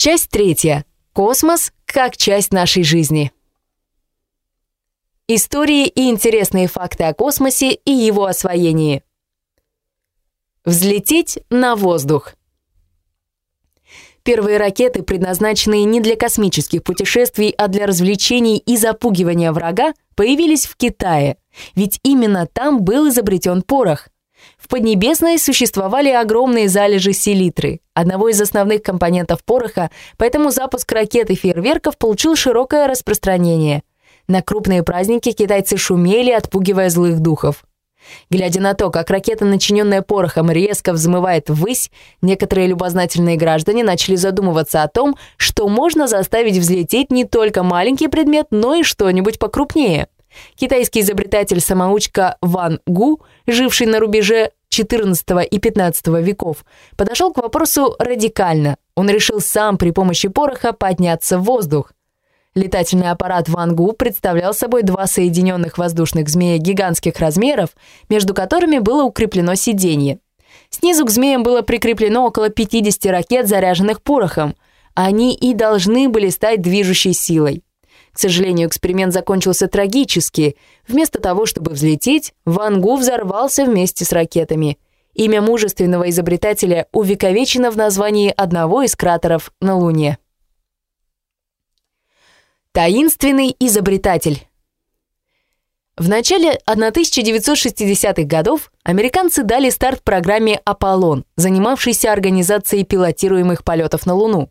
Часть третья. Космос как часть нашей жизни. Истории и интересные факты о космосе и его освоении. Взлететь на воздух. Первые ракеты, предназначенные не для космических путешествий, а для развлечений и запугивания врага, появились в Китае, ведь именно там был изобретен порох. В Поднебесной существовали огромные залежи селитры, одного из основных компонентов пороха, поэтому запуск ракет и фейерверков получил широкое распространение. На крупные праздники китайцы шумели, отпугивая злых духов. Глядя на то, как ракета, начиненная порохом, резко взмывает ввысь, некоторые любознательные граждане начали задумываться о том, что можно заставить взлететь не только маленький предмет, но и что-нибудь покрупнее. Китайский изобретатель-самоучка Ван Гу, живший на рубеже XIV и XV веков, подошел к вопросу радикально. Он решил сам при помощи пороха подняться в воздух. Летательный аппарат Вангу представлял собой два соединенных воздушных змея гигантских размеров, между которыми было укреплено сиденье. Снизу к змеям было прикреплено около 50 ракет, заряженных порохом. Они и должны были стать движущей силой. К сожалению, эксперимент закончился трагически. Вместо того, чтобы взлететь, Ван Гу взорвался вместе с ракетами. Имя мужественного изобретателя увековечено в названии одного из кратеров на Луне. Таинственный изобретатель. В начале 1960-х годов американцы дали старт программе «Аполлон», занимавшейся организацией пилотируемых полетов на Луну.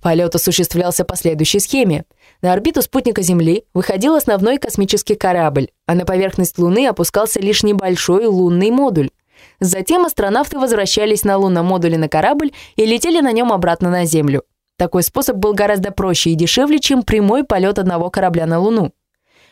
Полет осуществлялся по следующей схеме. На орбиту спутника Земли выходил основной космический корабль, а на поверхность Луны опускался лишь небольшой лунный модуль. Затем астронавты возвращались на лунном модуле на корабль и летели на нем обратно на Землю. Такой способ был гораздо проще и дешевле, чем прямой полет одного корабля на Луну.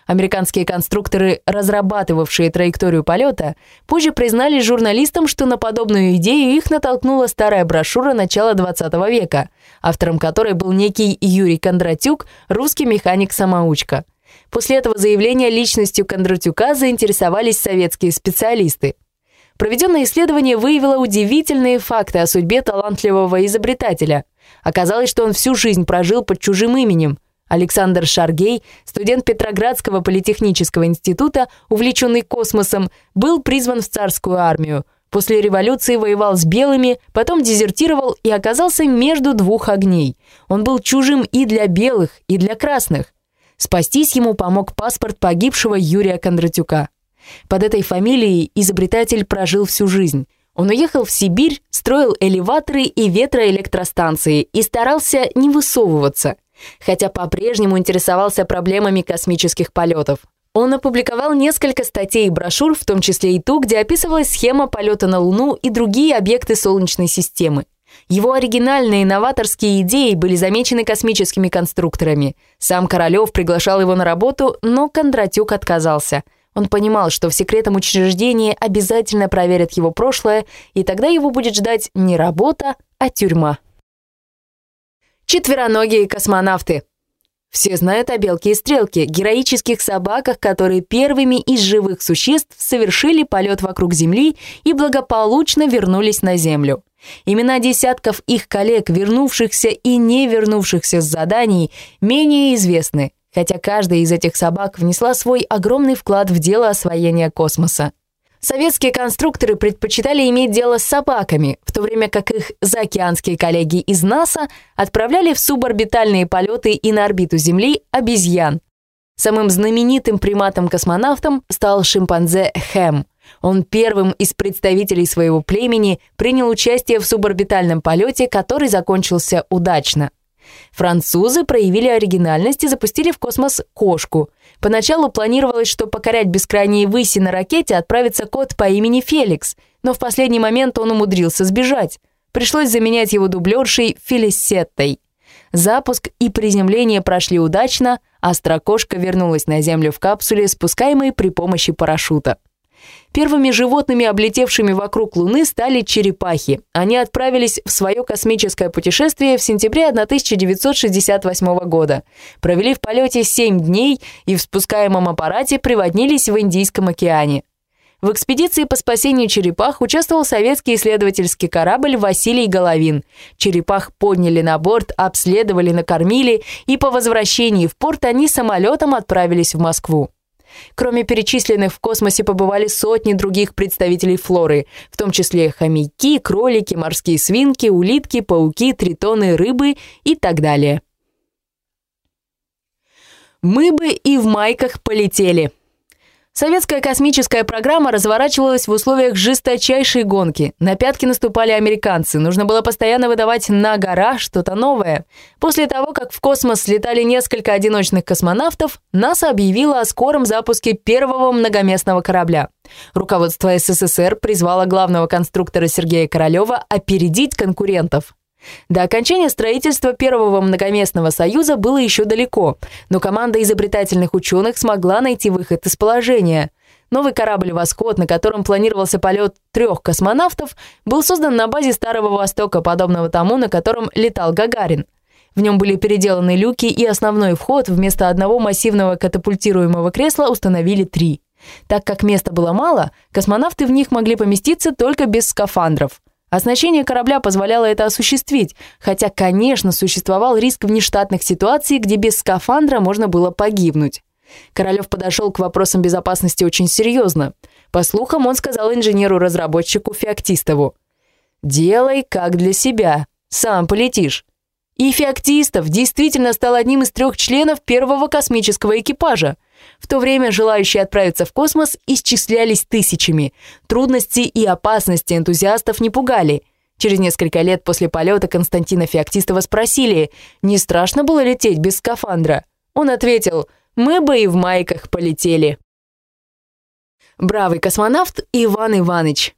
Американские конструкторы, разрабатывавшие траекторию полета, позже признались журналистам, что на подобную идею их натолкнула старая брошюра начала 20 века, автором которой был некий Юрий Кондратюк, русский механик-самоучка. После этого заявления личностью Кондратюка заинтересовались советские специалисты. Проведенное исследование выявило удивительные факты о судьбе талантливого изобретателя – Оказалось, что он всю жизнь прожил под чужим именем. Александр Шаргей, студент Петроградского политехнического института, увлеченный космосом, был призван в царскую армию. После революции воевал с белыми, потом дезертировал и оказался между двух огней. Он был чужим и для белых, и для красных. Спастись ему помог паспорт погибшего Юрия Кондратюка. Под этой фамилией изобретатель прожил всю жизнь. Он уехал в Сибирь, строил элеваторы и ветроэлектростанции и старался не высовываться, хотя по-прежнему интересовался проблемами космических полетов. Он опубликовал несколько статей и брошюр, в том числе и ту, где описывалась схема полета на Луну и другие объекты Солнечной системы. Его оригинальные новаторские идеи были замечены космическими конструкторами. Сам Королёв приглашал его на работу, но Кондратюк отказался – он понимал, что в секретном учреждении обязательно проверят его прошлое, и тогда его будет ждать не работа, а тюрьма. Четвероногие космонавты. Все знают о белке и стрелке, героических собаках, которые первыми из живых существ совершили полет вокруг Земли и благополучно вернулись на Землю. Имена десятков их коллег, вернувшихся и не вернувшихся с заданий, менее известны хотя каждая из этих собак внесла свой огромный вклад в дело освоения космоса. Советские конструкторы предпочитали иметь дело с собаками, в то время как их заокеанские коллеги из НАСА отправляли в суборбитальные полеты и на орбиту Земли обезьян. Самым знаменитым приматом-космонавтом стал шимпанзе Хэм. Он первым из представителей своего племени принял участие в суборбитальном полете, который закончился удачно. Французы проявили оригинальность и запустили в космос кошку. Поначалу планировалось, что покорять бескрайние выси на ракете отправится кот по имени Феликс, но в последний момент он умудрился сбежать. Пришлось заменять его дублершей Фелисеттой. Запуск и приземление прошли удачно, а строкошка вернулась на Землю в капсуле, спускаемой при помощи парашюта. Первыми животными, облетевшими вокруг Луны, стали черепахи. Они отправились в свое космическое путешествие в сентябре 1968 года. Провели в полете 7 дней и в спускаемом аппарате приводнились в Индийском океане. В экспедиции по спасению черепах участвовал советский исследовательский корабль «Василий Головин». Черепах подняли на борт, обследовали, накормили, и по возвращении в порт они самолетом отправились в Москву. Кроме перечисленных в космосе побывали сотни других представителей флоры, в том числе хомяки, кролики, морские свинки, улитки, пауки, тритоны, рыбы и так далее. Мы бы и в майках полетели. Советская космическая программа разворачивалась в условиях жесточайшей гонки. На пятки наступали американцы. Нужно было постоянно выдавать на гора что-то новое. После того, как в космос слетали несколько одиночных космонавтов, НАСА объявила о скором запуске первого многоместного корабля. Руководство СССР призвало главного конструктора Сергея Королева опередить конкурентов. До окончания строительства первого многоместного союза было еще далеко, но команда изобретательных ученых смогла найти выход из положения. Новый корабль «Восход», на котором планировался полет трех космонавтов, был создан на базе Старого Востока, подобного тому, на котором летал Гагарин. В нем были переделаны люки, и основной вход вместо одного массивного катапультируемого кресла установили три. Так как места было мало, космонавты в них могли поместиться только без скафандров. Оснащение корабля позволяло это осуществить, хотя, конечно, существовал риск внештатных ситуаций, где без скафандра можно было погибнуть. Королев подошел к вопросам безопасности очень серьезно. По слухам, он сказал инженеру-разработчику Феоктистову, «Делай как для себя, сам полетишь». И Феоктистов действительно стал одним из трех членов первого космического экипажа. В то время желающие отправиться в космос исчислялись тысячами. Трудности и опасности энтузиастов не пугали. Через несколько лет после полета Константина Феоктистова спросили, не страшно было лететь без скафандра? Он ответил, мы бы и в майках полетели. Бравый космонавт Иван Иванович.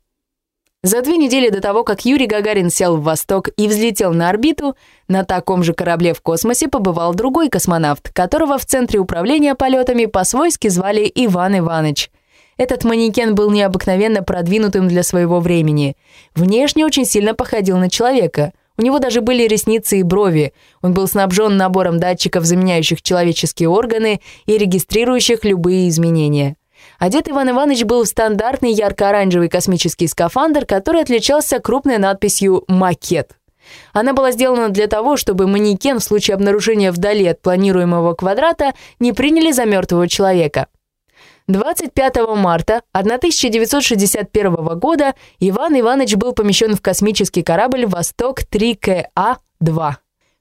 За две недели до того, как Юрий Гагарин сел в Восток и взлетел на орбиту, на таком же корабле в космосе побывал другой космонавт, которого в Центре управления полетами по-свойски звали Иван Иванович. Этот манекен был необыкновенно продвинутым для своего времени. Внешне очень сильно походил на человека. У него даже были ресницы и брови. Он был снабжен набором датчиков, заменяющих человеческие органы и регистрирующих любые изменения. Одет Иван Иванович был в стандартный ярко-оранжевый космический скафандр, который отличался крупной надписью «Макет». Она была сделана для того, чтобы манекен в случае обнаружения вдали от планируемого квадрата не приняли за мертвого человека. 25 марта 1961 года Иван Иванович был помещен в космический корабль «Восток-3КА-2».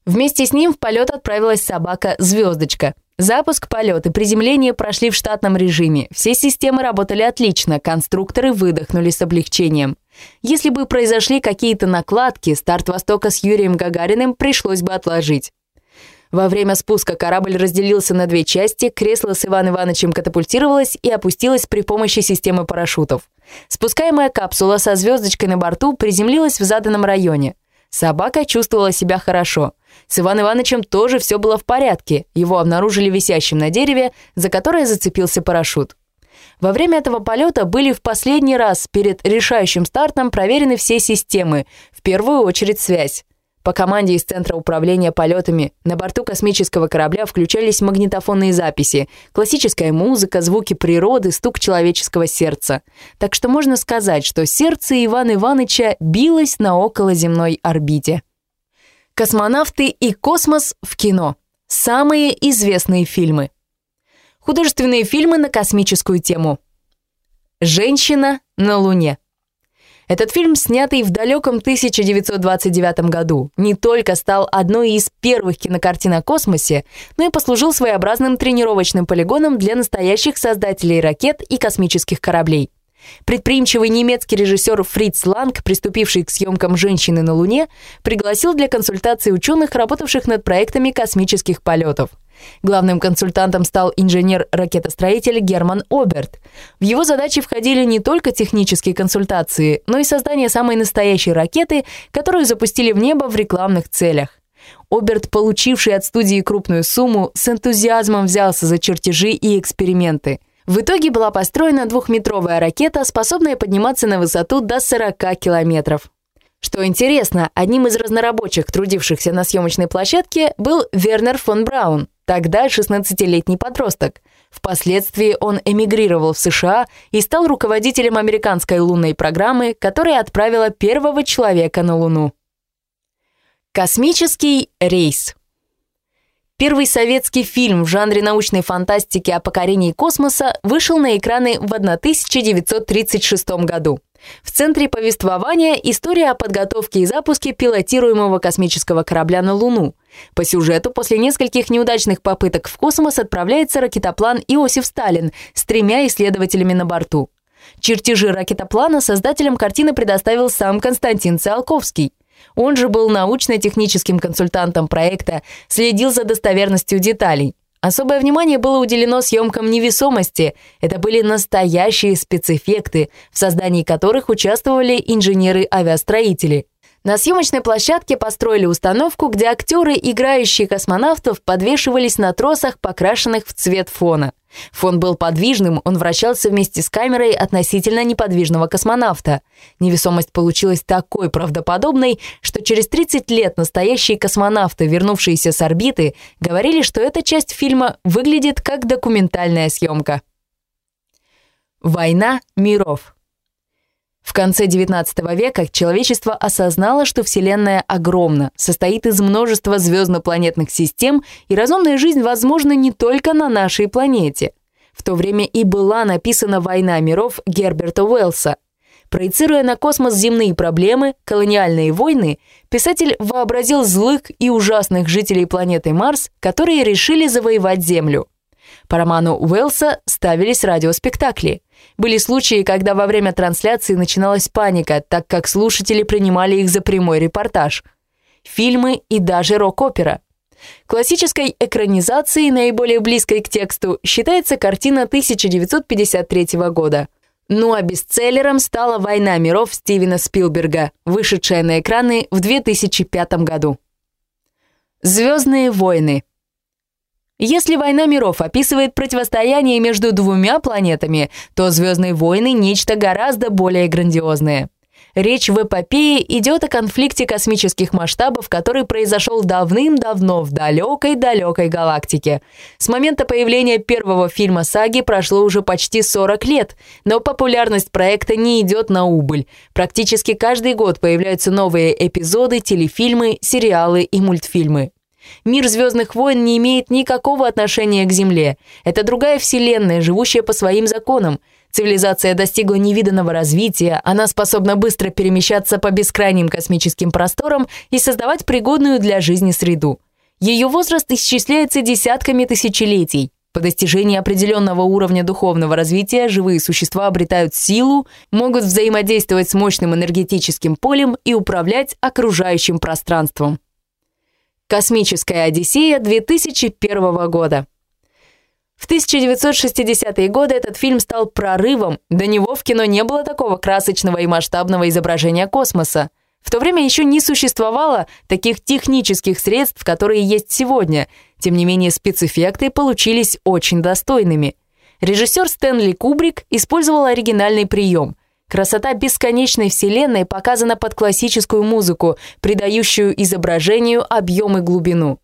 Вместе с ним в полет отправилась собака «Звездочка», Запуск, полет и приземление прошли в штатном режиме. Все системы работали отлично, конструкторы выдохнули с облегчением. Если бы произошли какие-то накладки, старт «Востока» с Юрием Гагариным пришлось бы отложить. Во время спуска корабль разделился на две части, кресло с Иван Ивановичем катапультировалось и опустилось при помощи системы парашютов. Спускаемая капсула со звездочкой на борту приземлилась в заданном районе. Собака чувствовала себя хорошо. С Иваном Ивановичем тоже все было в порядке. Его обнаружили висящим на дереве, за которое зацепился парашют. Во время этого полета были в последний раз перед решающим стартом проверены все системы, в первую очередь связь. По команде из Центра управления полетами на борту космического корабля включались магнитофонные записи, классическая музыка, звуки природы, стук человеческого сердца. Так что можно сказать, что сердце Ивана Ивановича билось на околоземной орбите. Космонавты и космос в кино. Самые известные фильмы. Художественные фильмы на космическую тему. «Женщина на Луне». Этот фильм, снятый в далеком 1929 году, не только стал одной из первых кинокартин о космосе, но и послужил своеобразным тренировочным полигоном для настоящих создателей ракет и космических кораблей. Предприимчивый немецкий режиссер Фриц Ланг, приступивший к съемкам «Женщины на Луне», пригласил для консультации ученых, работавших над проектами космических полетов – Главным консультантом стал инженер-ракетостроитель Герман Оберт. В его задачи входили не только технические консультации, но и создание самой настоящей ракеты, которую запустили в небо в рекламных целях. Оберт, получивший от студии крупную сумму, с энтузиазмом взялся за чертежи и эксперименты. В итоге была построена двухметровая ракета, способная подниматься на высоту до 40 километров. Что интересно, одним из разнорабочих, трудившихся на съемочной площадке, был Вернер фон Браун, тогда 16-летний подросток. Впоследствии он эмигрировал в США и стал руководителем американской лунной программы, которая отправила первого человека на Луну. Космический рейс. Первый советский фильм в жанре научной фантастики о покорении космоса вышел на экраны в 1936 году. В центре повествования история о подготовке и запуске пилотируемого космического корабля на Луну. По сюжету, после нескольких неудачных попыток в космос отправляется ракетоплан Иосиф Сталин с тремя исследователями на борту. Чертежи ракетоплана создателям картины предоставил сам Константин Циолковский. Он же был научно-техническим консультантом проекта, следил за достоверностью деталей. Особое внимание было уделено съемкам невесомости. Это были настоящие спецэффекты, в создании которых участвовали инженеры-авиастроители. На съемочной площадке построили установку, где актеры, играющие космонавтов, подвешивались на тросах, покрашенных в цвет фона. Фон был подвижным, он вращался вместе с камерой относительно неподвижного космонавта. Невесомость получилась такой правдоподобной, что через 30 лет настоящие космонавты, вернувшиеся с орбиты, говорили, что эта часть фильма выглядит как документальная съемка. Война миров. В конце XIX века человечество осознало, что Вселенная огромна, состоит из множества звездно-планетных систем, и разумная жизнь возможна не только на нашей планете. В то время и была написана «Война миров» Герберта Уэллса. Проецируя на космос земные проблемы, колониальные войны, писатель вообразил злых и ужасных жителей планеты Марс, которые решили завоевать Землю. По роману Уэллса ставились радиоспектакли – были случаи, когда во время трансляции начиналась паника, так как слушатели принимали их за прямой репортаж. Фильмы и даже рок-опера. Классической экранизацией, наиболее близкой к тексту, считается картина 1953 года. Ну а бестселлером стала «Война миров» Стивена Спилберга, вышедшая на экраны в 2005 году. «Звездные войны» Если «Война миров» описывает противостояние между двумя планетами, то «Звездные войны» — нечто гораздо более грандиозное. Речь в эпопее идет о конфликте космических масштабов, который произошел давным-давно в далекой-далекой галактике. С момента появления первого фильма саги прошло уже почти 40 лет, но популярность проекта не идет на убыль. Практически каждый год появляются новые эпизоды, телефильмы, сериалы и мультфильмы. Мир «Звездных войн» не имеет никакого отношения к Земле. Это другая вселенная, живущая по своим законам. Цивилизация достигла невиданного развития, она способна быстро перемещаться по бескрайним космическим просторам и создавать пригодную для жизни среду. Ее возраст исчисляется десятками тысячелетий. По достижении определенного уровня духовного развития живые существа обретают силу, могут взаимодействовать с мощным энергетическим полем и управлять окружающим пространством. Космическая Одиссея 2001 года. В 1960-е годы этот фильм стал прорывом. До него в кино не было такого красочного и масштабного изображения космоса. В то время еще не существовало таких технических средств, которые есть сегодня. Тем не менее, спецэффекты получились очень достойными. Режиссер Стэнли Кубрик использовал оригинальный прием – Красота бесконечной вселенной показана под классическую музыку, придающую изображению объем и глубину.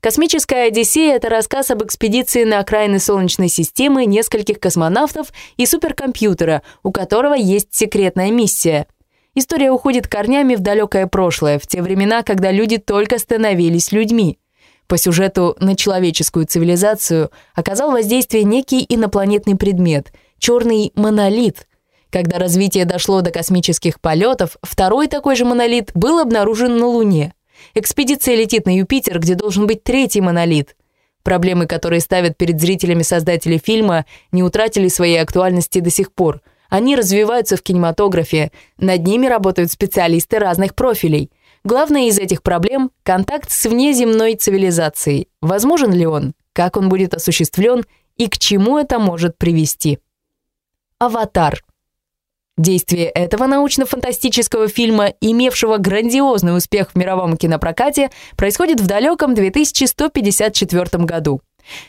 Космическая Одиссея — это рассказ об экспедиции на окраины Солнечной системы нескольких космонавтов и суперкомпьютера, у которого есть секретная миссия. История уходит корнями в далекое прошлое, в те времена, когда люди только становились людьми. По сюжету на человеческую цивилизацию оказал воздействие некий инопланетный предмет — черный монолит, когда развитие дошло до космических полетов, второй такой же монолит был обнаружен на Луне. Экспедиция летит на Юпитер, где должен быть третий монолит. Проблемы, которые ставят перед зрителями создатели фильма, не утратили своей актуальности до сих пор. Они развиваются в кинематографе, над ними работают специалисты разных профилей. Главное из этих проблем – контакт с внеземной цивилизацией. Возможен ли он? Как он будет осуществлен? И к чему это может привести? Аватар – Действие этого научно-фантастического фильма, имевшего грандиозный успех в мировом кинопрокате, происходит в далеком 2154 году.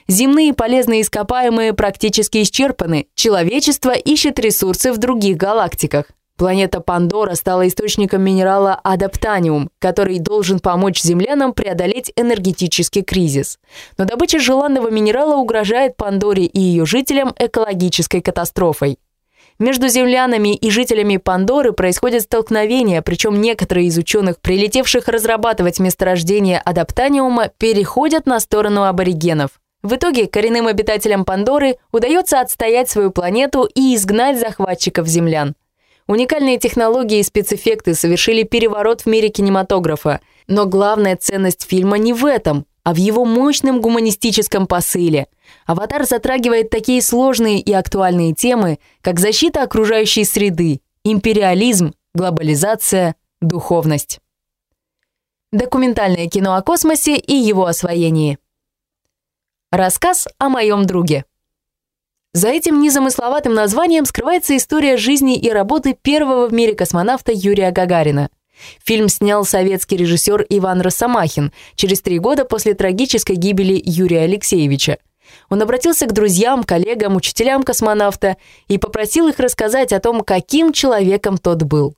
Земные полезные ископаемые практически исчерпаны, человечество ищет ресурсы в других галактиках. Планета Пандора стала источником минерала адаптаниум, который должен помочь землянам преодолеть энергетический кризис. Но добыча желанного минерала угрожает Пандоре и ее жителям экологической катастрофой. Между землянами и жителями Пандоры происходят столкновения, причем некоторые из ученых, прилетевших разрабатывать месторождение адаптаниума, переходят на сторону аборигенов. В итоге коренным обитателям Пандоры удается отстоять свою планету и изгнать захватчиков землян. Уникальные технологии и спецэффекты совершили переворот в мире кинематографа. Но главная ценность фильма не в этом, а в его мощном гуманистическом посыле. «Аватар» затрагивает такие сложные и актуальные темы, как защита окружающей среды, империализм, глобализация, духовность. Документальное кино о космосе и его освоении. Рассказ о моем друге. За этим незамысловатым названием скрывается история жизни и работы первого в мире космонавта Юрия Гагарина. Фильм снял советский режиссер Иван Росомахин через три года после трагической гибели Юрия Алексеевича. Он обратился к друзьям, коллегам, учителям космонавта и попросил их рассказать о том, каким человеком тот был.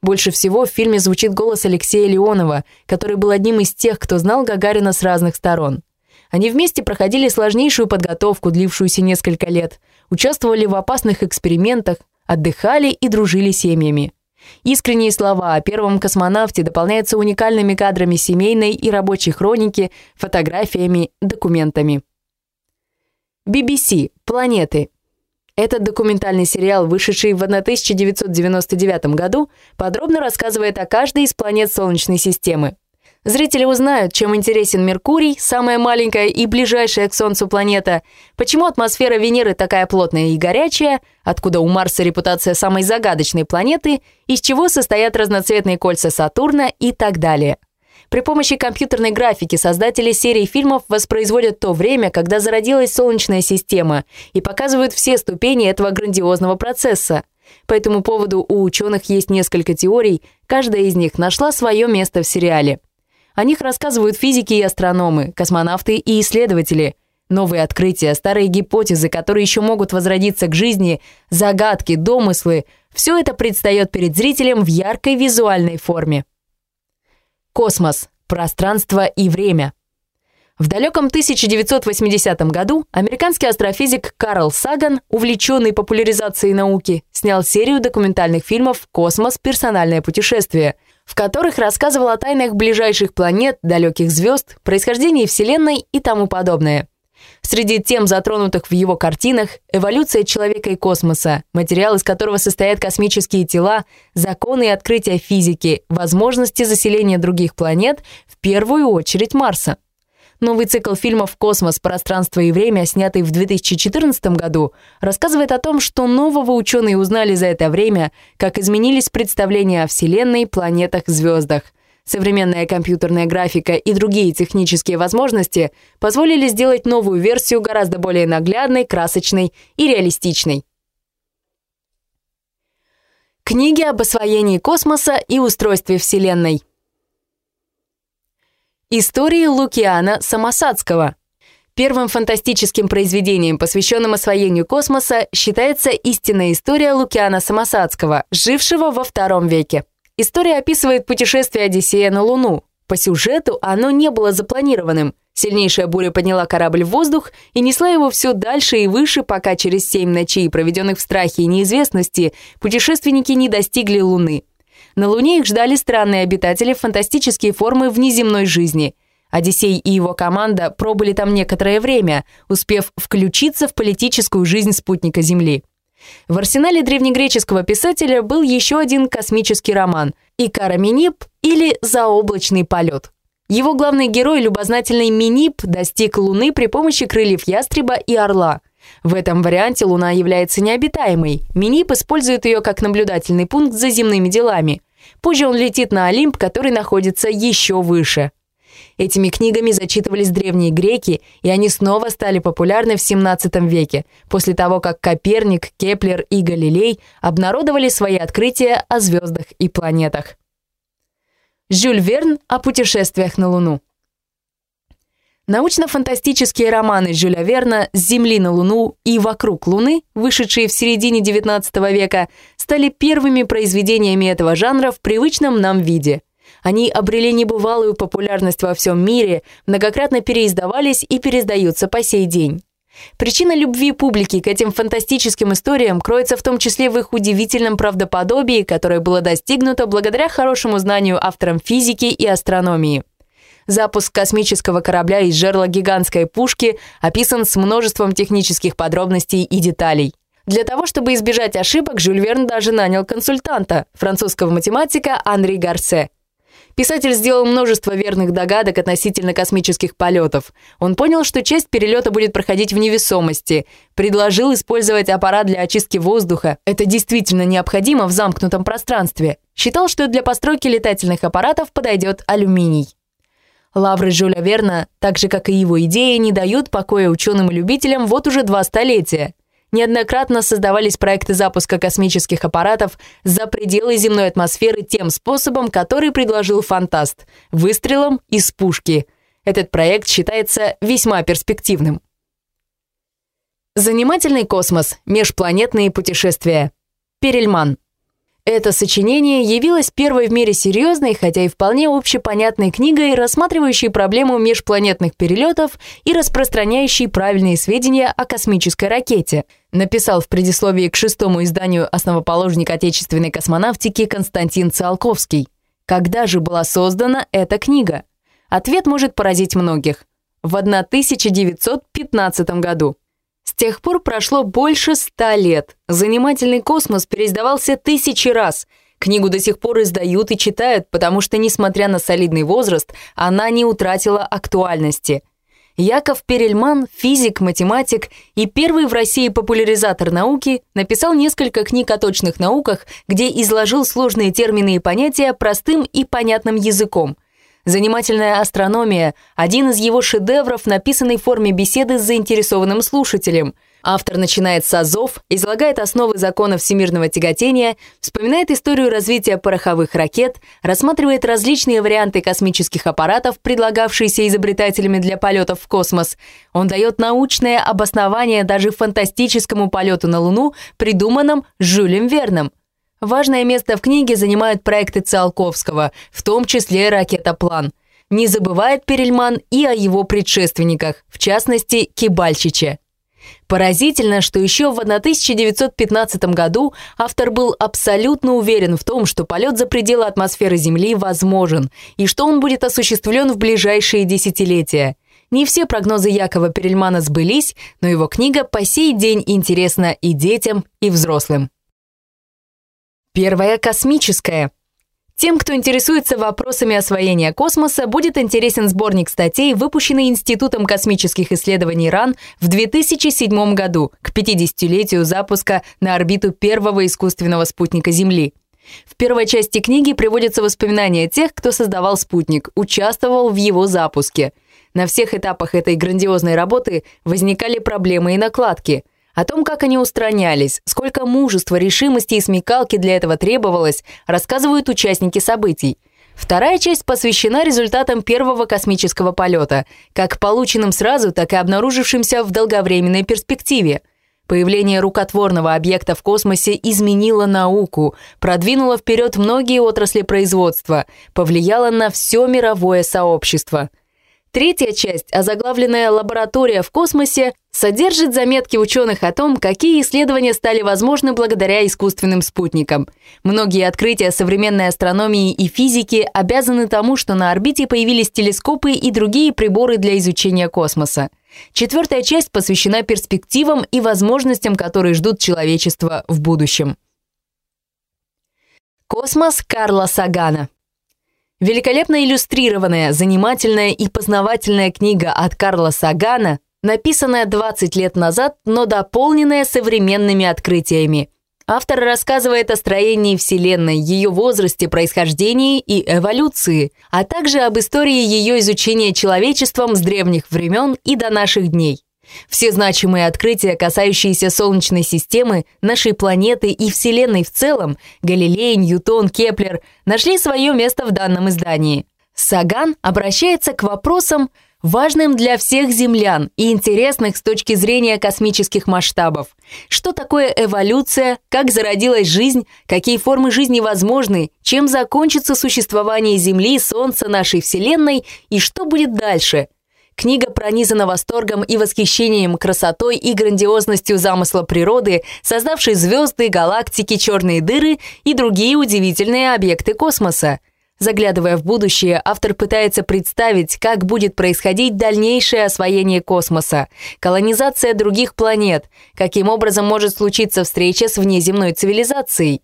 Больше всего в фильме звучит голос Алексея Леонова, который был одним из тех, кто знал Гагарина с разных сторон. Они вместе проходили сложнейшую подготовку, длившуюся несколько лет, участвовали в опасных экспериментах, отдыхали и дружили семьями. Искренние слова о первом космонавте дополняются уникальными кадрами семейной и рабочей хроники, фотографиями, документами. BBC. Планеты. Этот документальный сериал, вышедший в 1999 году, подробно рассказывает о каждой из планет Солнечной системы. Зрители узнают, чем интересен Меркурий, самая маленькая и ближайшая к Солнцу планета, почему атмосфера Венеры такая плотная и горячая, откуда у Марса репутация самой загадочной планеты, из чего состоят разноцветные кольца Сатурна и так далее. При помощи компьютерной графики создатели серии фильмов воспроизводят то время, когда зародилась Солнечная система, и показывают все ступени этого грандиозного процесса. По этому поводу у ученых есть несколько теорий, каждая из них нашла свое место в сериале. О них рассказывают физики и астрономы, космонавты и исследователи. Новые открытия, старые гипотезы, которые еще могут возродиться к жизни, загадки, домыслы – все это предстает перед зрителем в яркой визуальной форме. Космос, пространство и время. В далеком 1980 году американский астрофизик Карл Саган, увлеченный популяризацией науки, снял серию документальных фильмов «Космос. Персональное путешествие», в которых рассказывал о тайнах ближайших планет, далеких звезд, происхождении Вселенной и тому подобное. Среди тем, затронутых в его картинах, эволюция человека и космоса, материал из которого состоят космические тела, законы и открытия физики, возможности заселения других планет, в первую очередь Марса. Новый цикл фильмов «Космос. Пространство и время», снятый в 2014 году, рассказывает о том, что нового ученые узнали за это время, как изменились представления о Вселенной, планетах, звездах. Современная компьютерная графика и другие технические возможности позволили сделать новую версию гораздо более наглядной, красочной и реалистичной. Книги об освоении космоса и устройстве Вселенной. Истории Лукиана Самосадского. Первым фантастическим произведением, посвященным освоению космоса, считается истинная история Лукиана Самосадского, жившего во втором веке. История описывает путешествие Одиссея на Луну. По сюжету оно не было запланированным. Сильнейшая буря подняла корабль в воздух и несла его все дальше и выше, пока через семь ночей, проведенных в страхе и неизвестности, путешественники не достигли Луны. На Луне их ждали странные обитатели фантастические формы внеземной жизни. Одиссей и его команда пробыли там некоторое время, успев включиться в политическую жизнь спутника Земли. В арсенале древнегреческого писателя был еще один космический роман «Икароменипп» или «Заоблачный полет». Его главный герой, любознательный Менипп, достиг Луны при помощи крыльев ястреба и орла. В этом варианте Луна является необитаемой. Менипп использует ее как наблюдательный пункт за земными делами. Позже он летит на Олимп, который находится еще выше. Этими книгами зачитывались древние греки, и они снова стали популярны в 17 веке, после того, как Коперник, Кеплер и Галилей обнародовали свои открытия о звездах и планетах. Жюль Верн о путешествиях на Луну. Научно-фантастические романы Жюля Верна «С Земли на Луну» и «Вокруг Луны», вышедшие в середине XIX века, стали первыми произведениями этого жанра в привычном нам виде. Они обрели небывалую популярность во всем мире, многократно переиздавались и переиздаются по сей день. Причина любви публики к этим фантастическим историям кроется в том числе в их удивительном правдоподобии, которое было достигнуто благодаря хорошему знанию авторам физики и астрономии. Запуск космического корабля из жерла гигантской пушки описан с множеством технических подробностей и деталей. Для того, чтобы избежать ошибок, Жюль Верн даже нанял консультанта, французского математика Анри Гарсе – Писатель сделал множество верных догадок относительно космических полетов. Он понял, что часть перелета будет проходить в невесомости. Предложил использовать аппарат для очистки воздуха. Это действительно необходимо в замкнутом пространстве. Считал, что для постройки летательных аппаратов подойдет алюминий. Лавры Жюля Верна, так же как и его идеи, не дают покоя ученым и любителям вот уже два столетия. Неоднократно создавались проекты запуска космических аппаратов за пределы земной атмосферы тем способом, который предложил фантаст – выстрелом из пушки. Этот проект считается весьма перспективным. Занимательный космос. Межпланетные путешествия. Перельман. Это сочинение явилось первой в мире серьезной, хотя и вполне общепонятной книгой, рассматривающей проблему межпланетных перелетов и распространяющей правильные сведения о космической ракете, написал в предисловии к шестому изданию основоположник отечественной космонавтики Константин Циолковский. Когда же была создана эта книга? Ответ может поразить многих. В 1915 году. Тех пор прошло больше ста лет. Занимательный космос переиздавался тысячи раз. Книгу до сих пор издают и читают, потому что, несмотря на солидный возраст, она не утратила актуальности. Яков Перельман, физик, математик и первый в России популяризатор науки, написал несколько книг о точных науках, где изложил сложные термины и понятия простым и понятным языком – Занимательная астрономия – один из его шедевров, написанный в форме беседы с заинтересованным слушателем. Автор начинает с азов, излагает основы закона всемирного тяготения, вспоминает историю развития пороховых ракет, рассматривает различные варианты космических аппаратов, предлагавшиеся изобретателями для полетов в космос. Он дает научное обоснование даже фантастическому полету на Луну, придуманном Жюлем Верном. Важное место в книге занимают проекты Циолковского, в том числе «Ракетоплан». Не забывает Перельман и о его предшественниках, в частности, Кибальчиче. Поразительно, что еще в 1915 году автор был абсолютно уверен в том, что полет за пределы атмосферы Земли возможен и что он будет осуществлен в ближайшие десятилетия. Не все прогнозы Якова Перельмана сбылись, но его книга по сей день интересна и детям, и взрослым. Первая космическая. Тем, кто интересуется вопросами освоения космоса, будет интересен сборник статей, выпущенный Институтом космических исследований РАН в 2007 году к 50-летию запуска на орбиту первого искусственного спутника Земли. В первой части книги приводятся воспоминания тех, кто создавал спутник, участвовал в его запуске. На всех этапах этой грандиозной работы возникали проблемы и накладки – о том, как они устранялись, сколько мужества, решимости и смекалки для этого требовалось, рассказывают участники событий. Вторая часть посвящена результатам первого космического полета, как полученным сразу, так и обнаружившимся в долговременной перспективе. Появление рукотворного объекта в космосе изменило науку, продвинуло вперед многие отрасли производства, повлияло на все мировое сообщество – Третья часть, озаглавленная «Лаборатория в космосе», содержит заметки ученых о том, какие исследования стали возможны благодаря искусственным спутникам. Многие открытия современной астрономии и физики обязаны тому, что на орбите появились телескопы и другие приборы для изучения космоса. Четвертая часть посвящена перспективам и возможностям, которые ждут человечество в будущем. Космос Карла Сагана Великолепно иллюстрированная, занимательная и познавательная книга от Карла Сагана, написанная 20 лет назад, но дополненная современными открытиями. Автор рассказывает о строении Вселенной, ее возрасте, происхождении и эволюции, а также об истории ее изучения человечеством с древних времен и до наших дней. Все значимые открытия, касающиеся Солнечной системы, нашей планеты и Вселенной в целом, Галилей, Ньютон, Кеплер, нашли свое место в данном издании. Саган обращается к вопросам, важным для всех землян и интересных с точки зрения космических масштабов. Что такое эволюция, как зародилась жизнь, какие формы жизни возможны, чем закончится существование Земли, Солнца, нашей Вселенной и что будет дальше – Книга пронизана восторгом и восхищением красотой и грандиозностью замысла природы, создавшей звезды, галактики, черные дыры и другие удивительные объекты космоса. Заглядывая в будущее, автор пытается представить, как будет происходить дальнейшее освоение космоса, колонизация других планет, каким образом может случиться встреча с внеземной цивилизацией.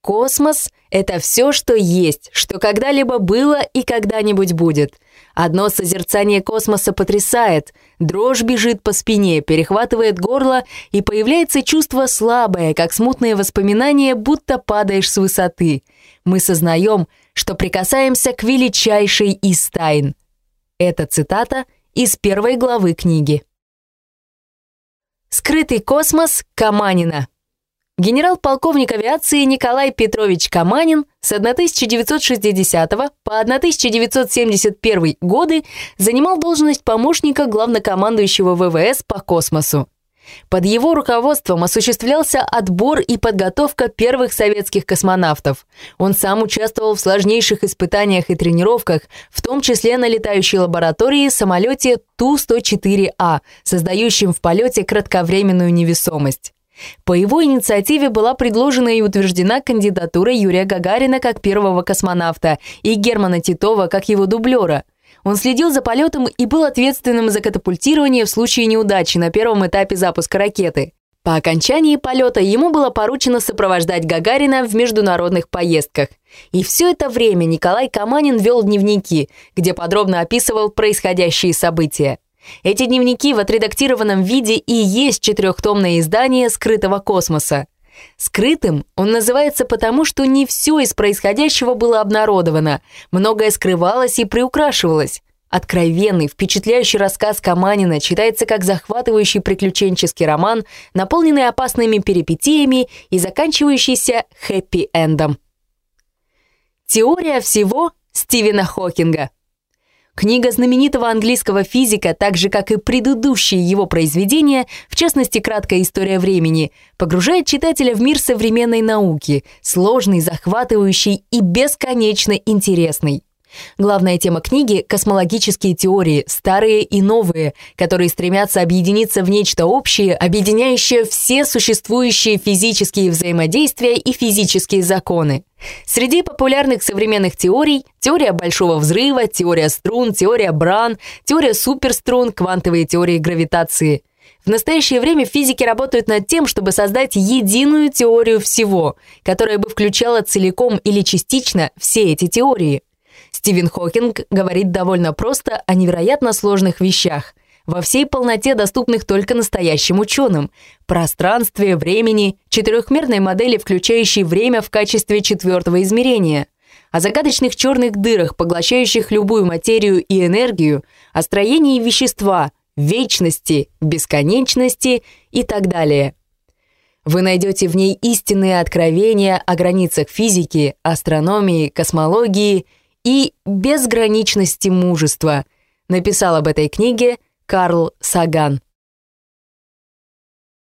Космос — это все, что есть, что когда-либо было и когда-нибудь будет. Одно созерцание космоса потрясает, дрожь бежит по спине, перехватывает горло, и появляется чувство слабое, как смутные воспоминания, будто падаешь с высоты. Мы сознаем, что прикасаемся к величайшей из тайн. Это цитата из первой главы книги. «Скрытый космос» Каманина Генерал-полковник авиации Николай Петрович Каманин с 1960 по 1971 годы занимал должность помощника главнокомандующего ВВС по космосу. Под его руководством осуществлялся отбор и подготовка первых советских космонавтов. Он сам участвовал в сложнейших испытаниях и тренировках, в том числе на летающей лаборатории самолете Ту-104А, создающем в полете кратковременную невесомость. По его инициативе была предложена и утверждена кандидатура Юрия Гагарина как первого космонавта и Германа Титова как его дублера. Он следил за полетом и был ответственным за катапультирование в случае неудачи на первом этапе запуска ракеты. По окончании полета ему было поручено сопровождать Гагарина в международных поездках. И все это время Николай Каманин вел дневники, где подробно описывал происходящие события. Эти дневники в отредактированном виде и есть четырехтомное издание «Скрытого космоса». Скрытым он называется потому, что не все из происходящего было обнародовано, многое скрывалось и приукрашивалось. Откровенный, впечатляющий рассказ Каманина читается как захватывающий приключенческий роман, наполненный опасными перипетиями и заканчивающийся хэппи-эндом. Теория всего Стивена Хокинга – Книга знаменитого английского физика, так же как и предыдущие его произведения, в частности «Краткая история времени», погружает читателя в мир современной науки, сложный, захватывающий и бесконечно интересный. Главная тема книги — космологические теории, старые и новые, которые стремятся объединиться в нечто общее, объединяющее все существующие физические взаимодействия и физические законы. Среди популярных современных теорий — теория Большого Взрыва, теория струн, теория Бран, теория суперструн, квантовые теории гравитации. В настоящее время физики работают над тем, чтобы создать единую теорию всего, которая бы включала целиком или частично все эти теории. Стивен Хокинг говорит довольно просто о невероятно сложных вещах, во всей полноте доступных только настоящим ученым. Пространстве, времени, четырехмерной модели, включающей время в качестве четвертого измерения. О загадочных черных дырах, поглощающих любую материю и энергию, о строении вещества, вечности, бесконечности и так далее. Вы найдете в ней истинные откровения о границах физики, астрономии, космологии – и безграничности мужества, написал об этой книге Карл Саган.